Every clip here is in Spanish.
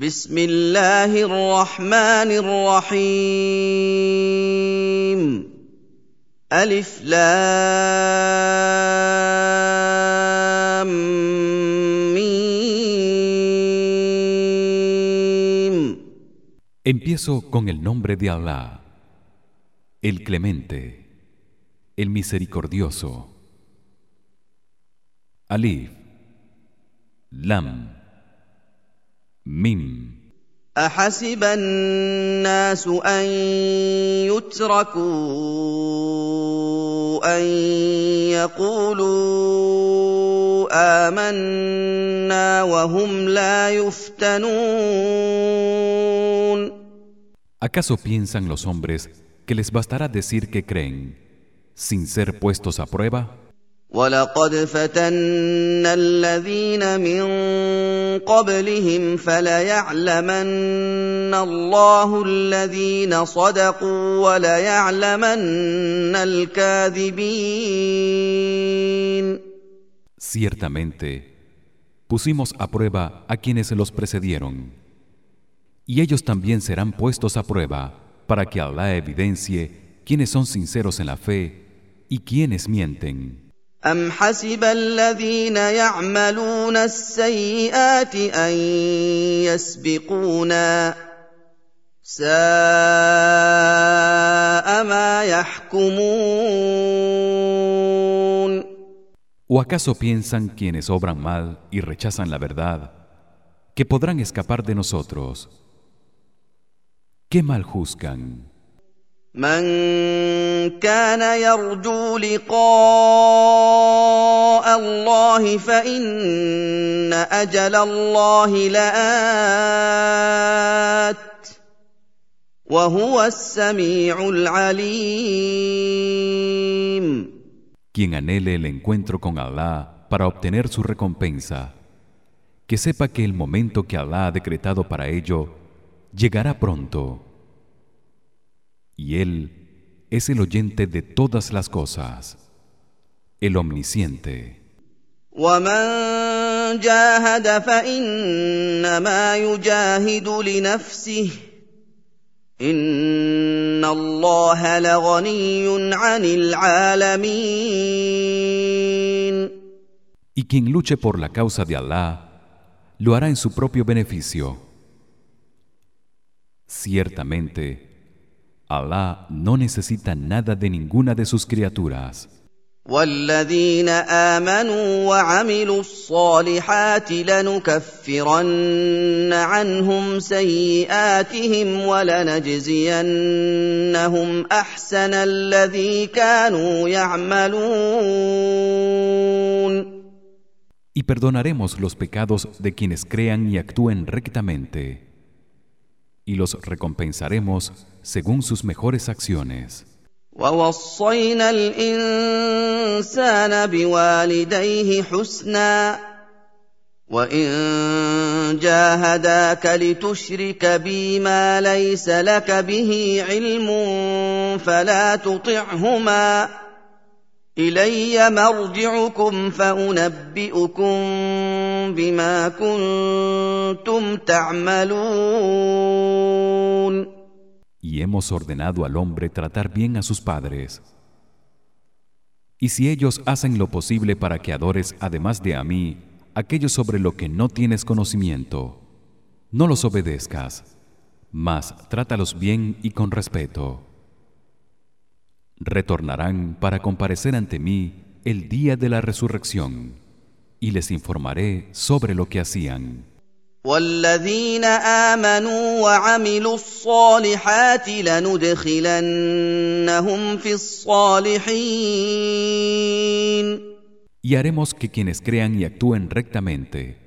بسم الله الرحمن الرحيم الف لام ميم Empiezo con el nombre de Allah, el Clemente, el Misericordioso. Alif, Lam, Mim. احسب الناس ان يتركوا ان يقولوا امنا وهم لا يفتنون ¿Acaso piensan los hombres que les bastará decir que creen sin ser puestos a prueba? ولقد فتنا الذين من قبلهم فليعلمن الله الذين صدقوا وليعلمن الكاذبين Ciertamente, pusimos a prueba a quienes los precedieron, y ellos también serán puestos a prueba para que Allah evidencie quiénes son sinceros en la fe y quienes mienten. أم حسب الذين يعملون السيئات أن يسبقونا ساء ما يحكمون ¿O acaso piensan quienes obran mal y rechazan la verdad que podrán escapar de nosotros? ¿Qué mal juzgan? من كان يرجو لقاء الله فإن أجل الله لآت وهو السميع العليم Quien anhele el encuentro con Allah para obtener su recompensa, que sepa que el momento que Allah ha decretado para ello llegará pronto. Y él es el oyente de todas las cosas, el omnisciente. ومن جاهد فإنما يجاهد لنفسه إن الله لغني عن العالمين Y quien luche por la causa de Allah lo hará en su propio beneficio. Ciertamente Allah no necesita nada de ninguna de sus criaturas. والذين آمنوا وعملوا الصالحات لنكفرن عنهم سيئاتهم ولنجزينهم أحسن الذي كانوا يعملون Y perdonaremos los pecados de quienes crean y actúen rectamente. Y los recompensaremos según sus mejores acciones. ووصينا الإنسان بوالديه حسنا وإن جاهداك لتشرك بي ما ليس لك به علم فلا تطعهما إلي مرجعكم فأنبئكم بما كنتم تعملون Y hemos ordenado al hombre tratar bien a sus padres. Y si ellos hacen lo posible para que adores además de a mí aquello sobre lo que no tienes conocimiento, no los obedezcas, mas trátalos bien y con respeto. Retornarán para comparecer ante mí el día de la resurrección y les informaré sobre lo que hacían. والذين امنوا وعملوا الصالحات لندخلنهم في الصالحين Y haremos que quienes crean y actúen rectamente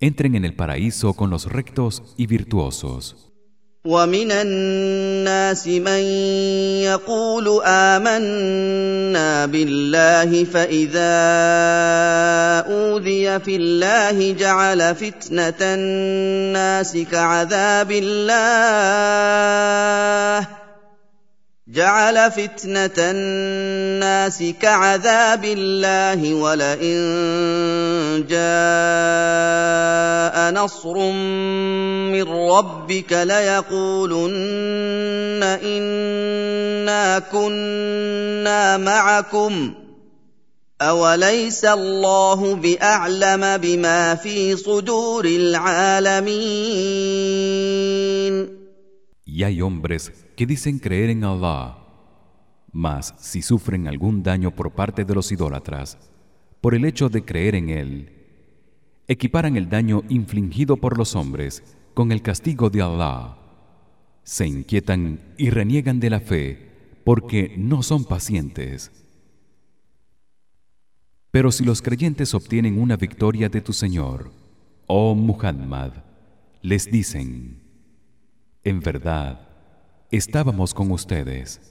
entren en el paraíso con los rectos y virtuosos. ومن الناس من يقول آمنا بالله فإذا أوذي في الله جعل فتنة الناس كعذاب الله. جعل فتنة الناس كعذاب الله ولئن جاء نصر من ربك ليقولن إنا كنا معكم. أوليس الله بأعلم بما في صدور العالمين؟ Y hay hombres que dicen creer en Allah, mas si sufren algún daño por parte de los idólatras por el hecho de creer en él, equiparan el daño infligido por los hombres con el castigo de Allah. Se inquietan y reniegan de la fe porque no son pacientes. Pero si los creyentes obtienen una victoria de tu Señor, oh Muhammad, les dicen: En verdad, estábamos con ustedes.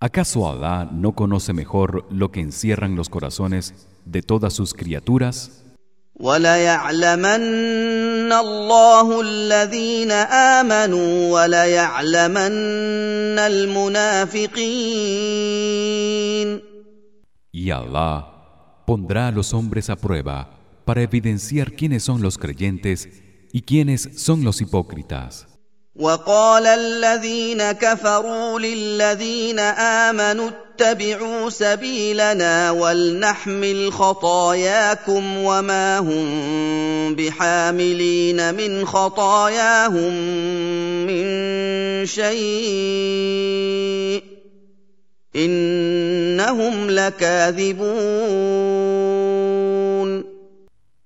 ¿Acaso Allah no conoce mejor lo que encierran los corazones de todas sus criaturas? Y Allah pondrá a los hombres a prueba para evidenciar quiénes son los creyentes y quiénes son los hipócritas. وقال الذين كفروا للذين آمنوا اتبعوا سبيلنا ولنحمل خطاياكم وما هم بحاملين من خطاياهم من شيء إنهم لكاذبون.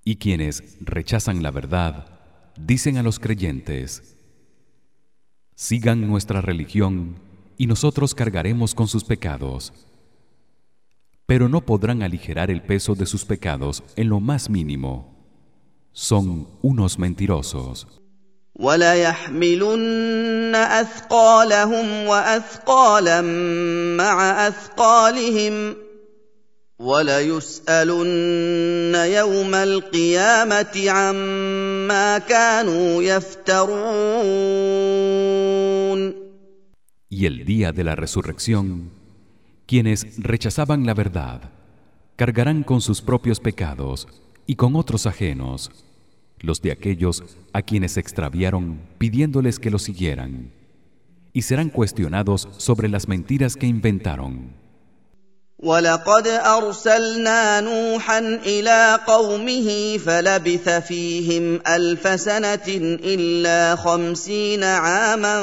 Y quienes rechazan la verdad dicen a los creyentes sigan nuestra religión y nosotros cargaremos con sus pecados. Pero no podrán aligerar el peso de sus pecados en lo más mínimo. Son unos mentirosos وليسالن يوم القيامه عما كانوا يفترون Y el día de la resurrección quienes rechazaban la verdad cargarán con sus propios pecados y con otros ajenos los de aquellos a quienes extraviaron pidiéndoles que los siguieran y serán cuestionados sobre las mentiras que inventaron ولقد ارسلنا نوحا الى قومه فلبث فيهم الف سنه الا خمسين عاما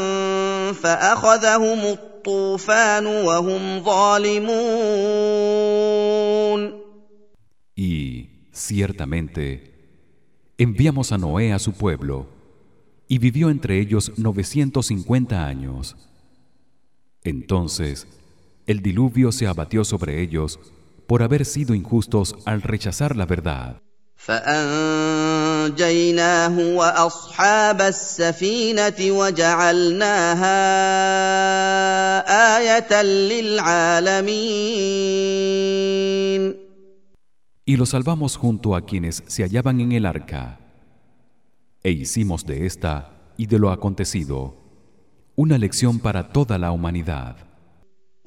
فاخذهم الطوفان وهم ظالمون Y ciertamente enviamos a Noé a su pueblo y vivió entre ellos 950 años. Entonces el diluvio se abatió sobre ellos por haber sido injustos al rechazar la verdad. Y lo salvamos junto a quienes se hallaban en el arca. E hicimos de esta y de lo acontecido una lección para toda la humanidad.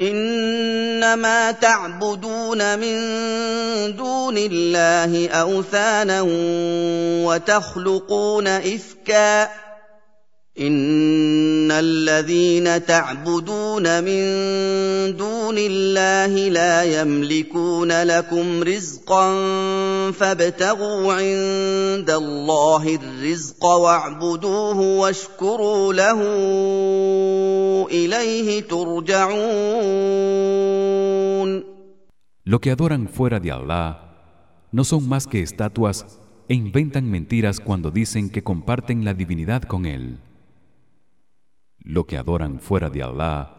إنما تعبدون من دون الله أوثانا وتخلقون إفكا ان الذين تعبدون من دون الله لا يملكون لكم رزقا فابتغوا عند الله الرزق واعبدوه واشكروا له اليه ترجعون Lo que adoran fuera de Allah no son más que estatuas e inventan mentiras cuando dicen que comparten la divinidad con él. Lo que adoran fuera de Allah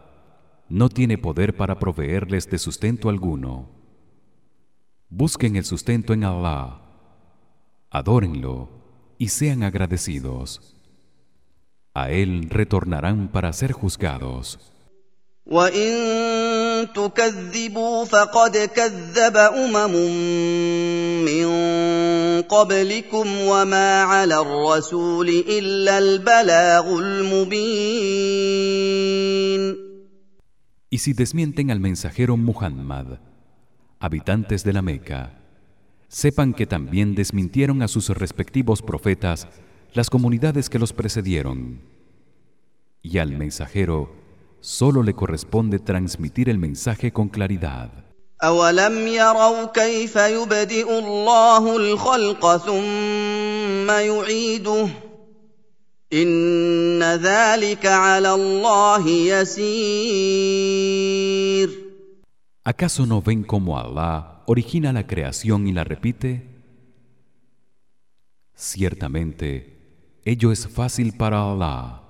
no tiene poder para proveerles de sustento alguno. Busquen el sustento en Allah. Adórenlo y sean agradecidos. A él retornarán para ser juzgados. Y si desmienten al mensajero Muhammad, habitantes de la Meca, sepan que también desmintieron a sus respectivos profetas las comunidades que los precedieron. Y al mensajero solo le corresponde transmitir el mensaje con claridad. ¿Acaso no ven cómo Allah origina la creación y la repite? Ciertamente, ello es fácil para Allah.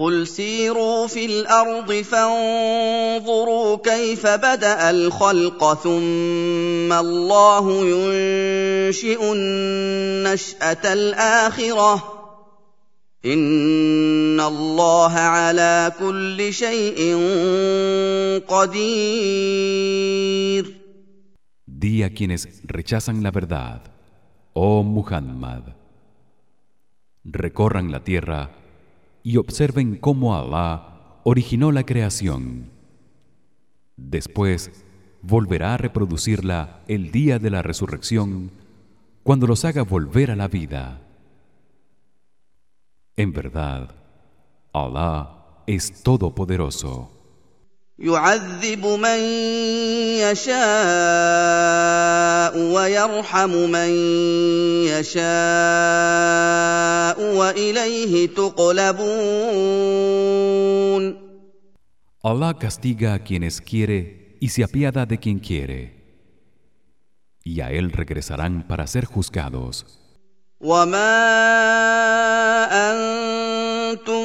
قل سيروا في الأرض فانظروا كيف بدا الخلق ثم الله ينشئ النشاه الاخره ان الله على كل شيء قدير. Di a quienes rechazan la verdad, oh Muhammad, recorran la tierra y observen cómo Allah originó la creación. Después volverá a reproducirla el día de la resurrección cuando los haga volver a la vida. En verdad, Allah es todopoderoso. يعذب من يشاء ويرحم من يشاء واليه تقلبون Allah castiga a quienes quiere y se apiada de quien quiere y a él regresarán para ser juzgados وما انتم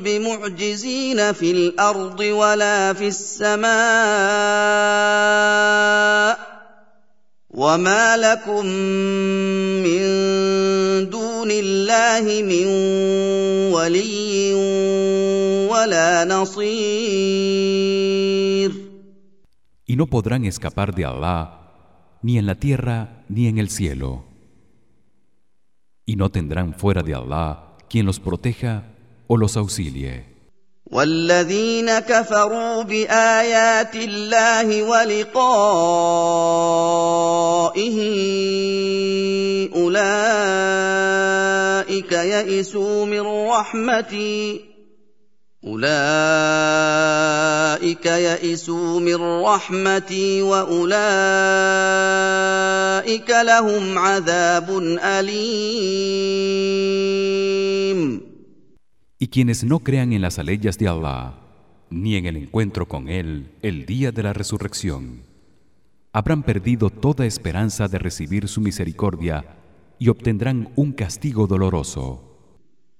بمعجزين في الارض ولا في السماء وما لكم من دون الله من ولي ولا نصير Y no podrán escapar de Allah ni en la tierra ni en el cielo. Y no tendrán fuera de Allah quien los proteja o los auxilie. والذين كفروا بآيات الله ولقائه أولئك يئسوا من رحمتي أولئك يئسوا من رحمتي وأولئك لهم عذاب أليم Y quienes no crean en las aleyas de Allah ni en el encuentro con él el día de la resurrección habrán perdido toda esperanza de recibir su misericordia y obtendrán un castigo doloroso.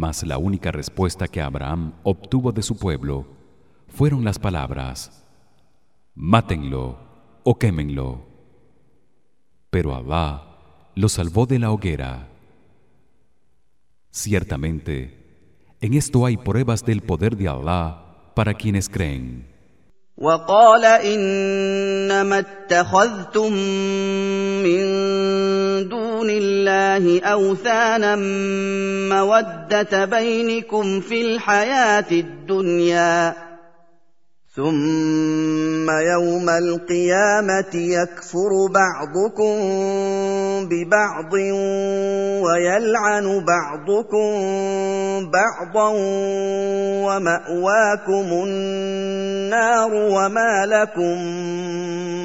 Mas la única respuesta que Abraham obtuvo de su pueblo fueron las palabras: Mátenlo o quémenlo. Pero Allah lo salvó de la hoguera. Ciertamente, en esto hay pruebas del poder de Allah para quienes creen. وقال إنما اتخذتم من دون الله أوثانا مودة بينكم في الحياة الدنيا. ثم يوم القيامة يكفر بعضكم ببعض ويلعن بعضكم بعضا ومأواكم النار وما لكم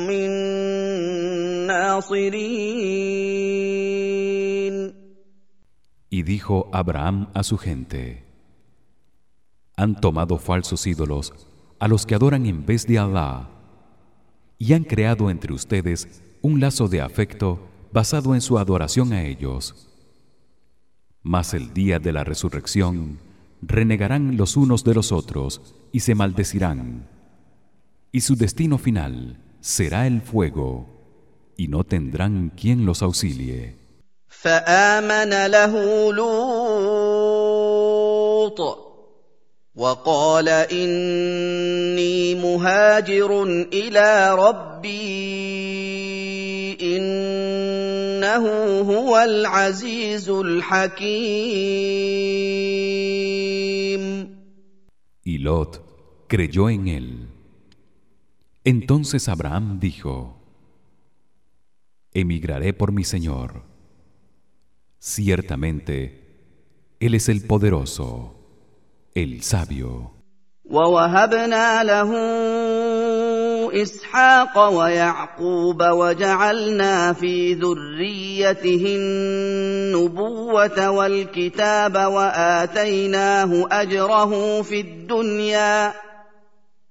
من ناصرين. Y dijo Abraham a su gente: Han tomado falsos ídolos a los que adoran en vez de Allah y han creado entre ustedes un lazo de afecto basado en su adoración a ellos. Mas el día de la resurrección renegarán los unos de los otros y se maldecirán. Y su destino final será el fuego y no tendrán quien los auxilie. وقال اني مهاجر الى ربي انه هو العزيز الحكيم Y Lot creyó en él. Entonces Abraham dijo: Emigraré por mi Señor. Ciertamente él es el poderoso El sabio. ووهبنا له اسحاق ويعقوب وجعلنا في ذريته النبوه والكتاب واتيناه اجره في الدنيا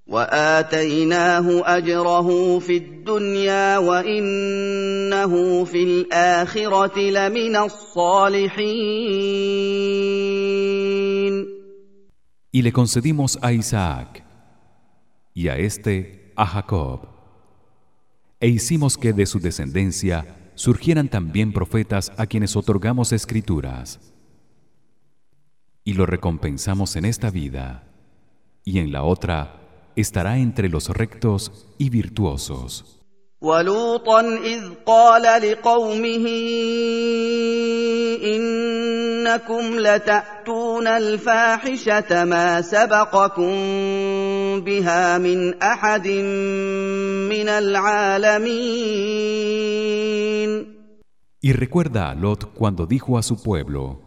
واتيناه اجره في الدنيا وانه في الاخره لمن الصالحين Y le concedimos a Isaac y a este a Jacob. E hicimos que de su descendencia surgieran también profetas a quienes otorgamos escrituras. Y lo recompensamos en esta vida y en la otra estará entre los rectos y virtuosos. ولوطا اذ قال لقومه انكم لتاتون الفاحشه ما سبقكم بها من احد من العالمين Y recuerda a Lot cuando dijo a su pueblo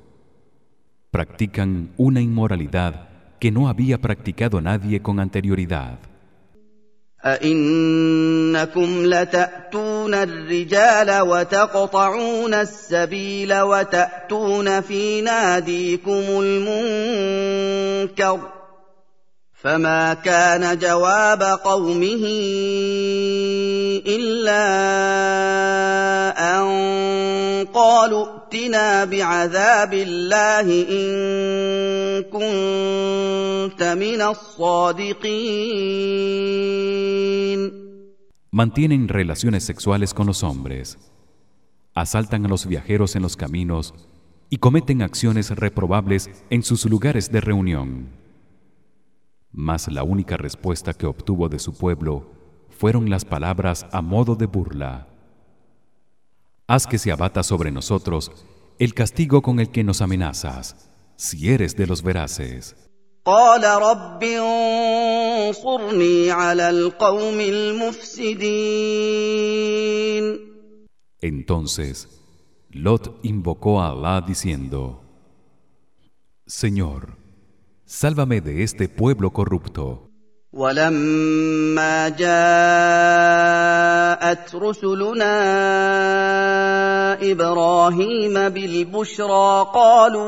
practican una inmoralidad que no había practicado nadie con anterioridad أئنكم لتأتون الرجال وتقطعون السبيل وتأتون في ناديكم المنكر فما كان جواب قومه إلا أن قالوا ائتنا بعذاب الله إن كنت من الصادقين Mantienen relaciones sexuales con los hombres, asaltan a los viajeros en los caminos y cometen acciones reprobables en sus lugares de reunión. Mas la única respuesta que obtuvo de su pueblo fueron las palabras a modo de burla. Haz que se abata sobre nosotros el castigo con el que nos amenazas, si eres de los veraces. Entonces Lot invocó a Allah diciendo: Señor, sálvame de este pueblo corrupto. ولما جاءت رسلنا إبراهيم بالبشرى قالوا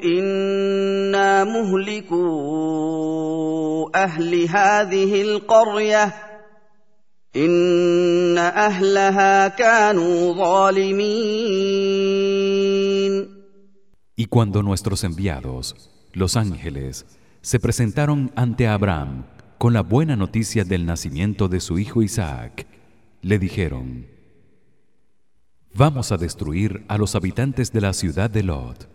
إنا مهلكو أهل هذه القرية إن أهلها كانوا ظالمين. Y cuando nuestros enviados, los ángeles, se presentaron ante Abraham con la buena noticia del nacimiento de su hijo Isaac. Le dijeron Vamos a destruir a los habitantes de la ciudad de Lot.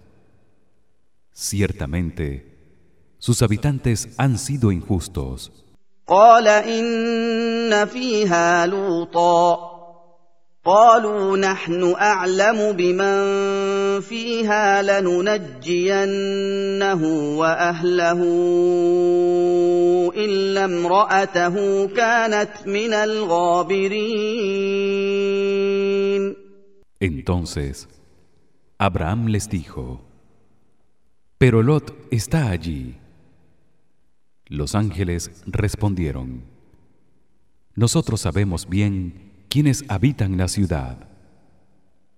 Ciertamente sus habitantes han sido injustos قالوا نحن اعلم بمن فيها لننجينه واهله الا امراته كانت من الغابرين Entonces Abraham les dijo Pero Lot está allí Los ángeles respondieron Nosotros sabemos bien quiénes habitan la ciudad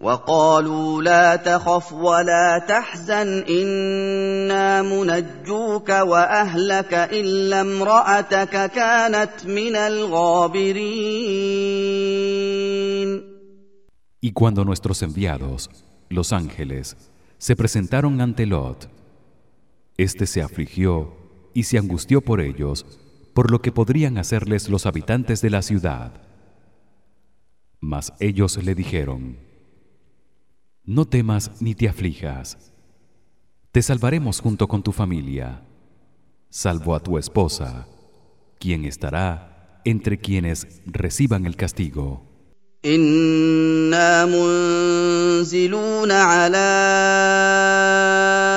وقالوا لا تخف ولا تحزن انا منجوك واهلك الا امراتك كانت من الغابرين Y cuando nuestros enviados, los ángeles, se presentaron ante Lot, éste se afligió y se angustió por ellos, por lo que podrían hacerles los habitantes de la ciudad. Mas ellos le dijeron: no temas ni te aflijas. Te salvaremos junto con tu familia, salvo a tu esposa, quien estará entre quienes reciban el castigo. إنا منزلون على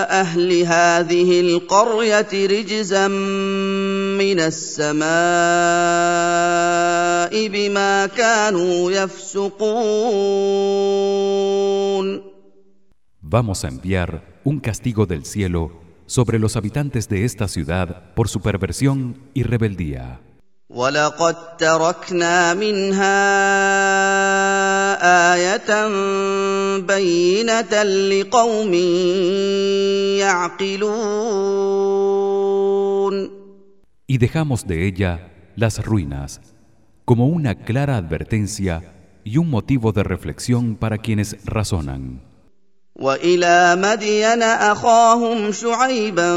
أهل هذه القرية رجزا من السماء بما كانوا يفسقون Vamos a enviar un castigo del cielo sobre los habitantes de esta ciudad por su perversión y rebeldía. ولقد تركنا منها ايه بينه لقوم يعقلون Y dejamos de ella las ruinas como una clara advertencia y un motivo de reflexión para quienes razonan. والى مدين اخاهم شعيبا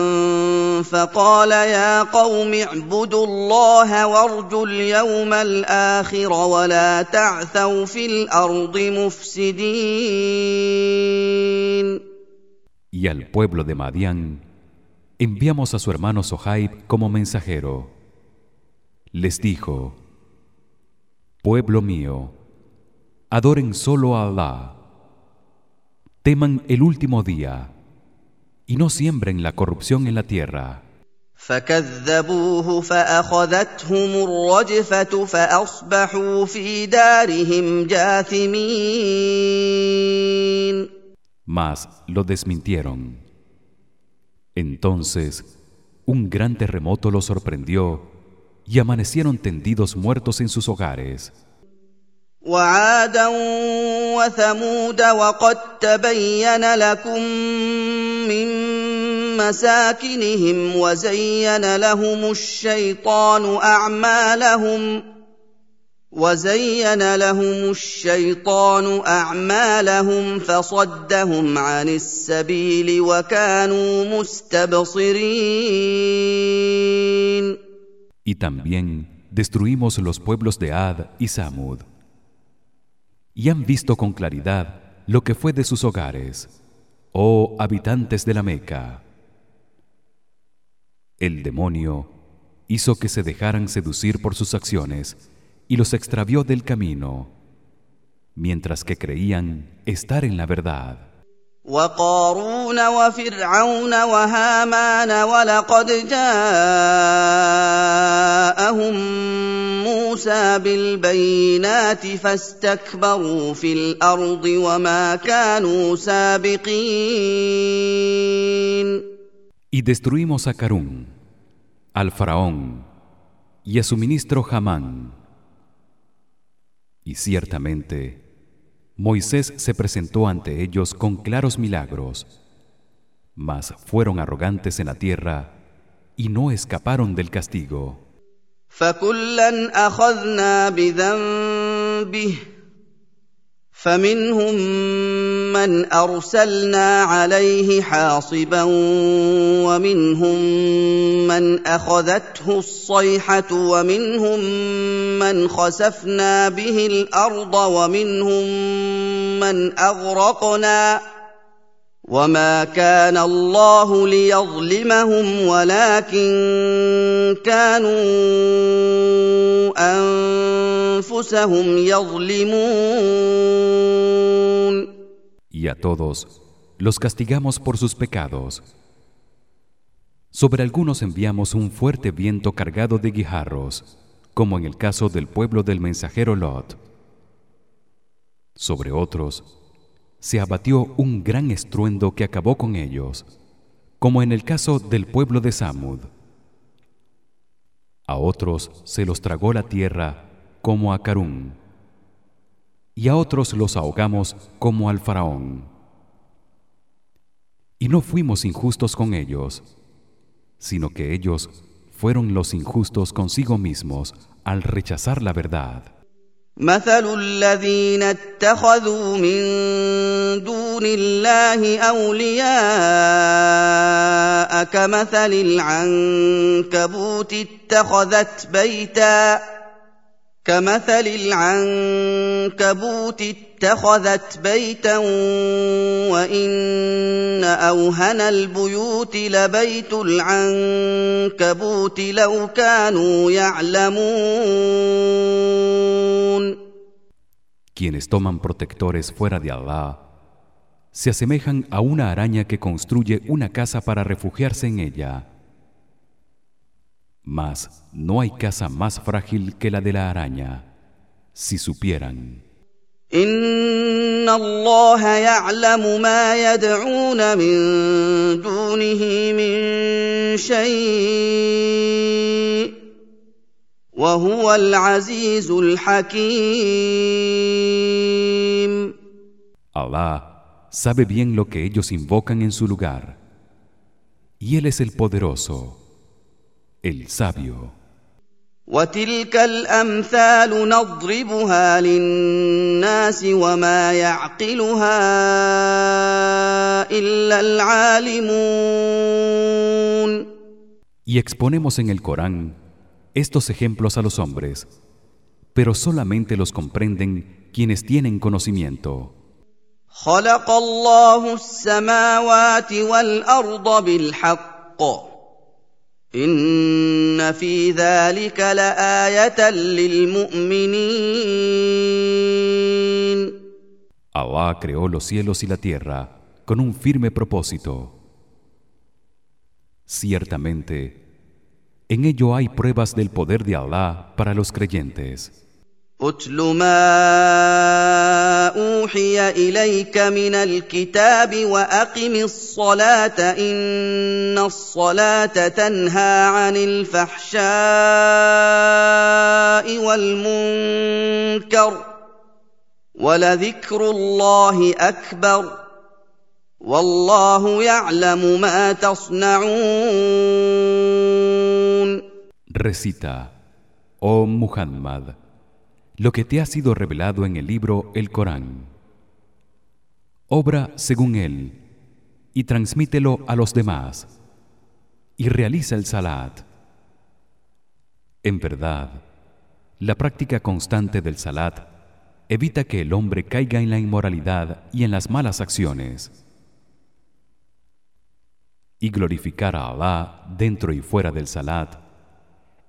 فقال يا قوم اعبدوا الله وارجوا اليوم الآخر ولا تعثوا في الأرض مفسدين Y al pueblo de Madián enviamos a su hermano Sohaib como mensajero. Les dijo: Pueblo mío, adoren solo a Allah teman el último día y no siembren la corrupción en la tierra. Mas lo desmintieron. Entonces, un gran terremoto los sorprendió y amanecieron tendidos muertos en sus hogares. وعادا وثمود وقد تبين لكم من مساكنهم وزين لهم الشيطان أعمالهم وزين لهم الشيطان أعمالهم فصدهم عن السبيل وكانوا مستبصرين Y también destruimos los pueblos de Ad y Samud. Y han visto con claridad lo que fue de sus hogares oh habitantes de la Meca. El demonio hizo que se dejaran seducir por sus acciones y los extravió del camino mientras que creían estar en la verdad وقارون وفرعون وهامان ولقد جاءهم موسى بالبينات فاستكبروا في الأرض وما كانوا سابقين Y destruimos a Carún, al faraón y a su ministro Hamán. Y ciertamente Moisés se presentó ante ellos con claros milagros, mas fueron arrogantes en la tierra y no escaparon del castigo. فمنهم من أرسلنا عليه حاصبا ومنهم من أخذته الصيحة ومنهم من خسفنا به الأرض ومنهم من أغرقنا وما كان الله ليظلمهم ولكن كانوا انفسهم يظلمون Y a todos los castigamos por sus pecados. Sobre algunos enviamos un fuerte viento cargado de guijarros, como en el caso del pueblo del mensajero Lot. Sobre otros se abatió un gran estruendo que acabó con ellos, como en el caso del pueblo de Samud. A otros se los tragó la tierra como a Carún, y a otros los ahogamos como al faraón. Y no fuimos injustos con ellos, sino que ellos fueron los injustos consigo mismos al rechazar la verdad. مثل الذين اتخذوا من دون الله اولياء كمثل العنكبوت اتخذت بيتا كمثل العنكبوت اتخذت بيتا وان اوهن البيوت لبيت العنكبوت لو كانوا يعلمون Quienes toman protectores fuera de Allah se asemejan a una araña que construye una casa para refugiarse en ella. Mas no hay casa más frágil que la de la araña, si supieran. ان الله يعلم ما يدعون من دونه من شيء وهو العزيز الحكيم Allah sabe bien lo que ellos invocan en su lugar. Y él es el poderoso, el sabio. وتلك الامثال نضربها للناس وما يعقلها الا العالمون Y exponemos en el Corán estos ejemplos a los hombres, pero solamente los comprenden quienes tienen conocimiento. خلق الله السماوات والارض بالحق ان في ذلك لايه للمؤمنين Allah creó los cielos y la tierra con un firme propósito. Ciertamente, en ello hay pruebas del poder de Allah para los creyentes. أتل ما أوحي إليك من الكتاب وأقم الصلاة إن الصلاة تنهى عن الفحشاء والمنكر ولذكر الله أكبر والله يعلم ما تصنعون. Recita, oh Muhammad, lo que te ha sido revelado en el libro El Corán. Obra según él y transmítelo a los demás y realiza el salat. En verdad, la práctica constante del salat evita que el hombre caiga en la inmoralidad y en las malas acciones. Y glorificar a Allah dentro y fuera del salat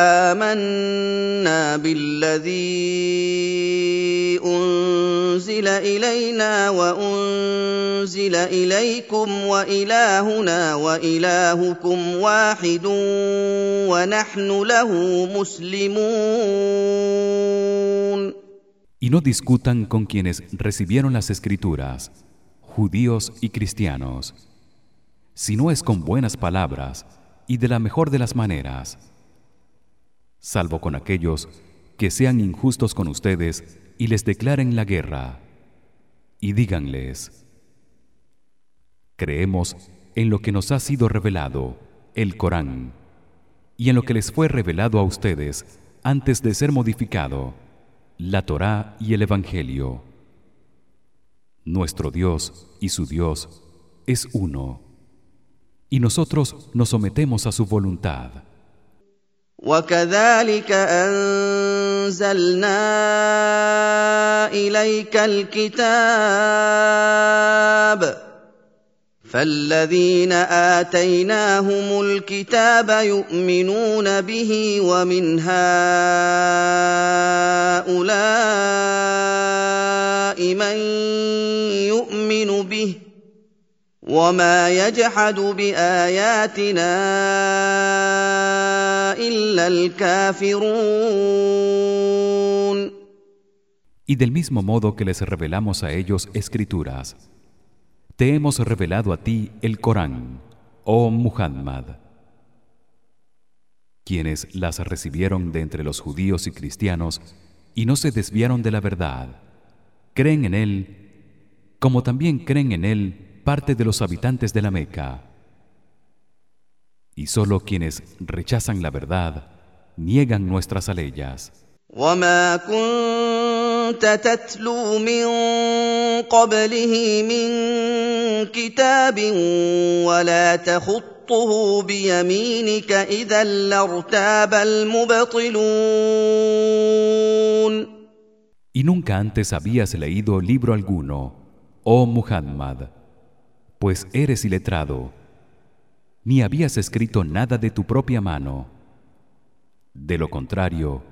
امنا بالذي انزل الينا وانزل اليكم والهنا والهكم واحد ونحن له مسلمون Y no discutan con quienes recibieron las escrituras, judíos y cristianos si no es con buenas palabras y de la mejor de las maneras salvo con aquellos que sean injustos con ustedes y les declaren la guerra. Y díganles creemos en lo que nos ha sido revelado el Corán y en lo que les fue revelado a ustedes antes de ser modificado la Torá y el evangelio. Nuestro Dios y su Dios es uno y nosotros nos sometemos a su voluntad وكذلك أنزلنا إليك الكتاب فالذين آتيناهم الكتاب يؤمنون به ومن هؤلاء من يؤمن به وما يجحد باياتنا الا الكافرون Y del mismo modo que les revelamos a ellos escrituras te hemos revelado a ti el Corán oh Muhammad quienes las recibieron de entre los judíos y cristianos y no se desviaron de la verdad creen en él como también creen en él parte de los habitantes de la Meca. Y solo quienes rechazan la verdad niegan nuestras aleyas. وما كنت تتلو من قبله من كتاب ولا تخطه بيمينك اذا لارتاب المبطلون Y nunca antes habías leído libro alguno, oh Muhammad pues eres iletrado ni habías escrito nada de tu propia mano de lo contrario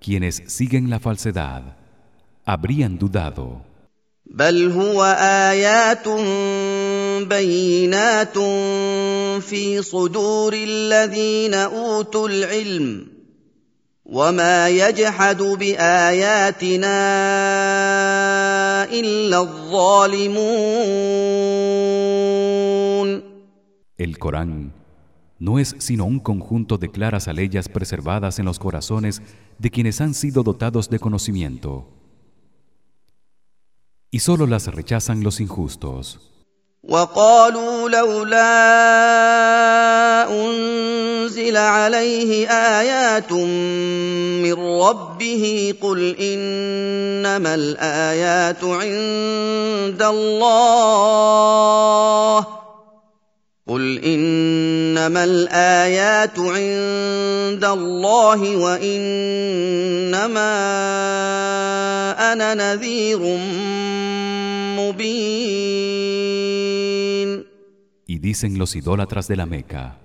quienes siguen la falsedad habrían dudado بل هو ايات بينات في صدور الذين اوتوا العلم وما يجحد باياتنا الا الظالمون El Corán no es sino un conjunto de claras aleyas preservadas en los corazones de quienes han sido dotados de conocimiento. Y solo las rechazan los injustos. وقالوا لولا انزل عليه ايات من ربه قل انما الايات عند الله قل انما الايات عند الله وانما انا نذير مبين Y dicen los idólatras de la Meca: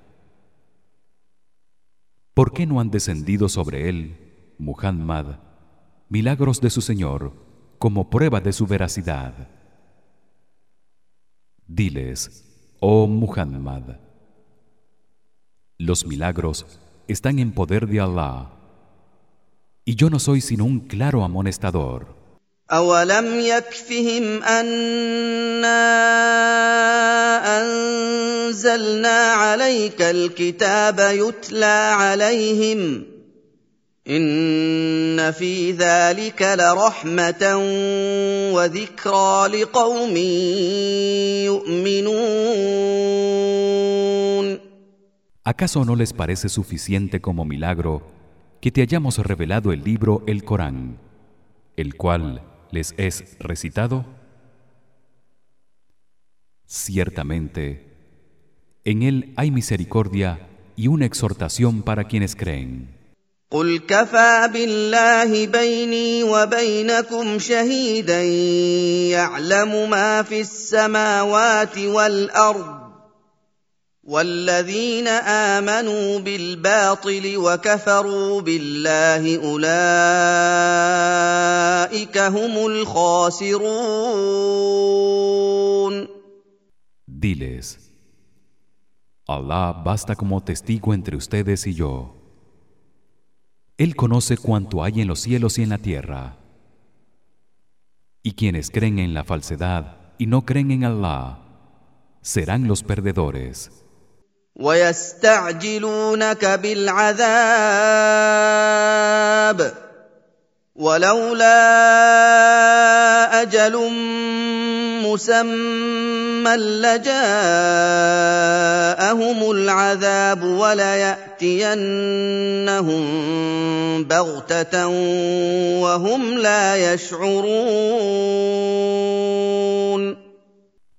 ¿Por qué no han descendido sobre él, Muhammad, milagros de su Señor como prueba de su veracidad? Diles: Oh Muhammad, los milagros están en poder de Allah, y yo no soy sino un claro amonestador. أولم يكفهم أنا أنزلنا عليك الكتاب يتلى عليهم إن في ذلك لرحمة وذكرى لقوم يؤمنون ¿Acaso no les parece suficiente como milagro que te hayamos revelado el libro el Corán, el cual les es recitado? Ciertamente, en él hay misericordia y una exhortación para quienes creen. قل كفى بالله بيني وبينكم شهيدا يعلم ما في السماوات والارض والذين امنوا بالباطل وكفروا بالله اولئك هم الخاسرون Diles: Allah basta como testigo entre ustedes y yo. Él conoce cuanto hay en los cielos y en la tierra. Y quienes creen en la falsedad y no creen en Allah serán los perdedores ويستعجلونك بالعذاب ولولا اجل مسمى لجاءهم العذاب ولياتينهم بغته وهم لا يشعرون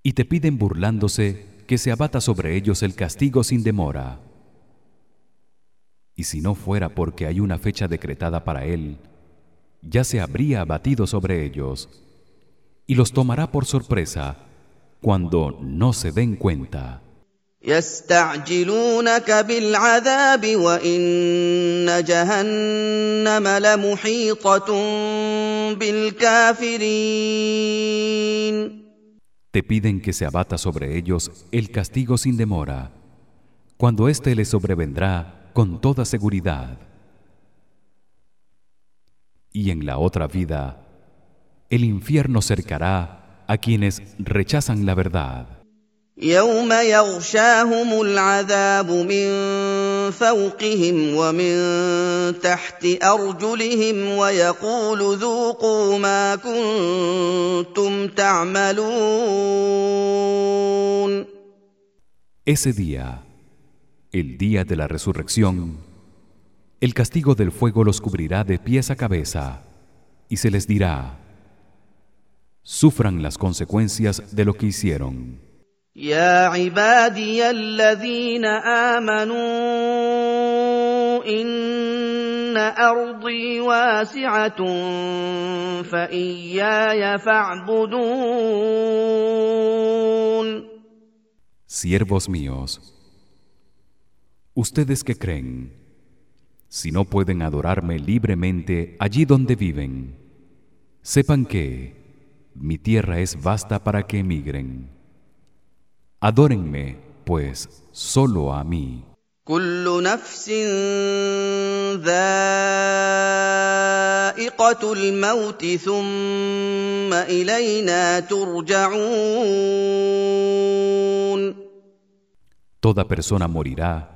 Y te piden burlándose que se abata sobre ellos el castigo sin demora. Y si no fuera porque hay una fecha decretada para él, ya se habría abatido sobre ellos y los tomará por sorpresa cuando no se den cuenta. Te piden que se abata sobre ellos el castigo sin demora, cuando éste les sobrevendrá con toda seguridad. Y en la otra vida, el infierno cercará a quienes rechazan la verdad. Ese día, el día de la resurrección, el castigo del fuego los cubrirá de pies a cabeza y se les dirá: Sufran las consecuencias de lo que hicieron. يا عبادي الذين امنوا ان ارضي واسعه فاياي فاعبدون Siervos míos ustedes que creen si no pueden adorarme libremente allí donde viven sepan que mi tierra es vasta para que emigren Adórenme, pues, solo a mí. كل نفس ذائقة الموت ثم إلينا ترجعون Toda persona morirá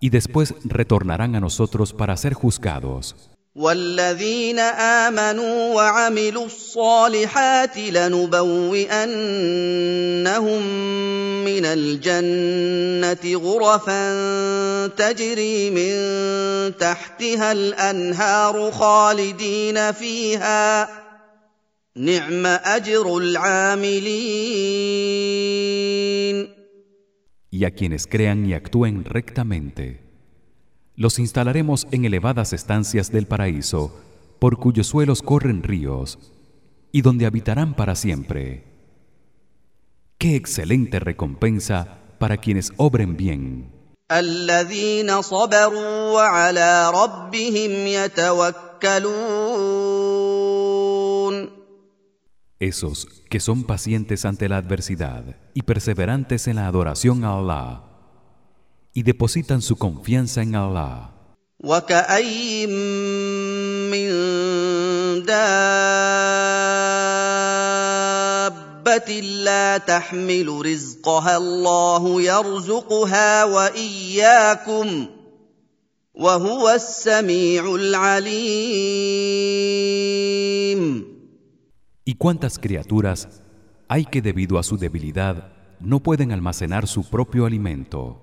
y después retornarán a nosotros para ser juzgados. والذين آمنوا وعملوا الصالحات لنبوئنهم من الجنة غرفا تجري من تحتها الأنهار خالدين فيها. نعم أجر العاملين. Y a quienes crean y actúen rectamente. Los instalaremos en elevadas estancias del paraíso por cuyos suelos corren ríos y donde habitarán para siempre. Qué excelente recompensa para quienes obren bien. esos que son pacientes ante la adversidad y perseverantes en la adoración a Allah y depositan su confianza en Allah. وكأي من دابة لا تحمل رزقها الله يرزقها وإياكم وهو السميع العليم ¿Y cuántas criaturas hay que debido a su debilidad no pueden almacenar su propio alimento?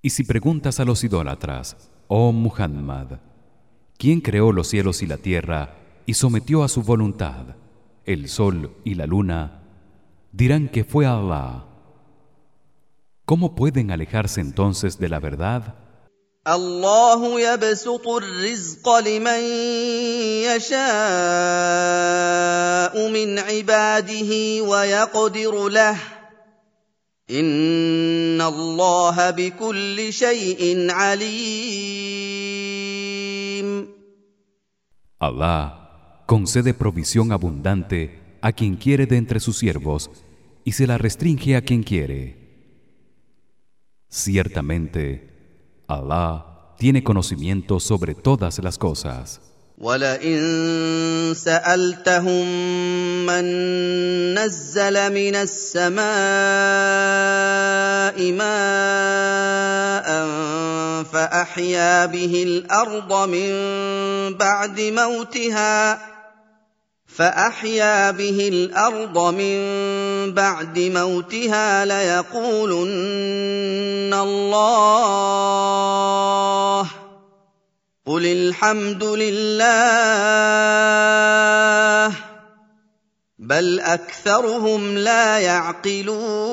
Y si preguntas a los idólatras, oh Muhammad, ¿quién creó los cielos y la tierra y sometió a su voluntad el sol y la luna? Dirán que fue Allah. ¿Cómo pueden alejarse entonces de la verdad? الله يبسط الرزق لمن يشاء من عباده ويقدر له ان الله بكل شيء عليم Allah concede provisión abundante a quien quiere de entre sus siervos y se la restringe a quien quiere. Ciertamente Allah tiene conocimiento sobre todas las cosas. ولئن سالتهم من نزل من السماء ماء فاحيا به الارض من بعد موتها فاحيا به الأرض من بعد موتها ليقولن الله قل الحمد لله بل اكثرهم لا يعقلون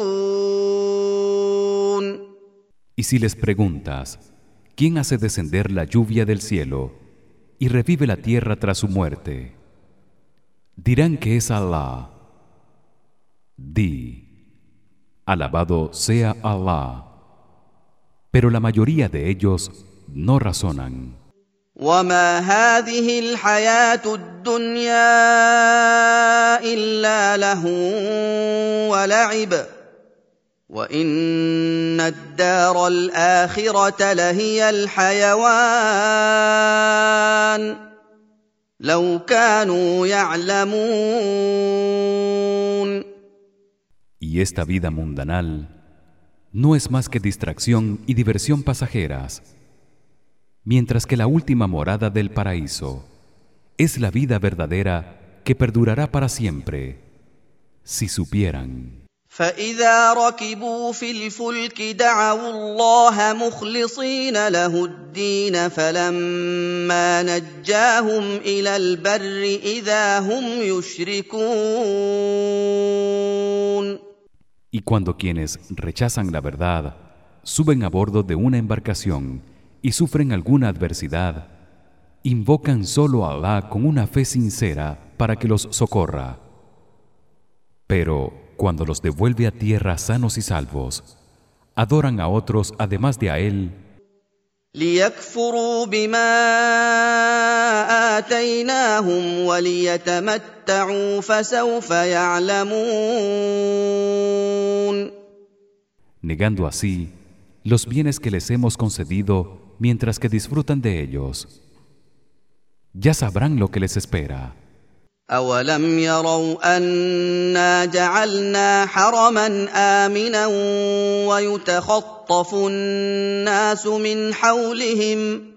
Y si les preguntas, ¿quién hace descender la lluvia del cielo y revive la tierra tras su muerte? Dirán que es Allah. Di: Alabado sea Allah. Pero la mayoría de ellos no razonan. وما هذه الحياه الدنيا الا لهو ولعب وان الدار الاخره لهي الحيوان لو كانوا يعلمون y esta vida mundanal no es más que distracción y diversión pasajeras, mientras que la última morada del paraíso es la vida verdadera que perdurará para siempre, si supieran. فاذا ركبوا في الفلك دعوا الله مخلصين له الدين فلما نجاهم الى البر اذا هم يشركون Y cuando quienes rechazan la verdad suben a bordo de una embarcación y sufren alguna adversidad, invocan solo a Allah con una fe sincera para que los socorra. Pero cuando los devuelve a tierra sanos y salvos. Adoran a otros además de a él. negando así los bienes que les hemos concedido mientras que disfrutan de ellos. Ya sabrán lo que les espera. أولم يروا أنا جعلنا حرما آمنا ويتخطف الناس من حولهم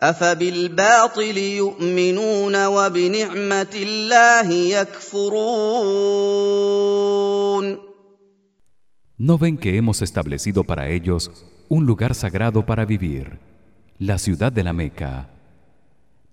أفبالباطل يؤمنون وبنعمة الله يكفرون ¿No ven que hemos establecido para ellos un lugar sagrado para vivir, la ciudad de la Meca,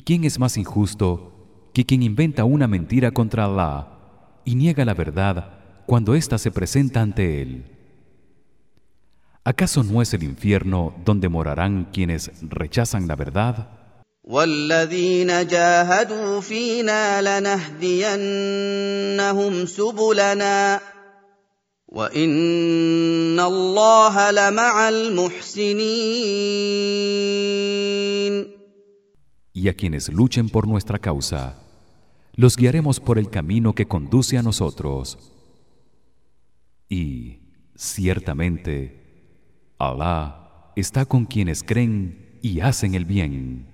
¿Y quién es más injusto que quien inventa una mentira contra Allah y niega la verdad cuando ésta se presenta ante él? ¿Acaso no es el infierno donde morarán quienes rechazan la verdad? والذين جاهدوا فينا لنهدينهم سبلنا وان الله لمع المحسنين Y a quienes luchen por nuestra causa, los guiaremos por el camino que conduce a nosotros. Y ciertamente Allah está con quienes creen y hacen el bien.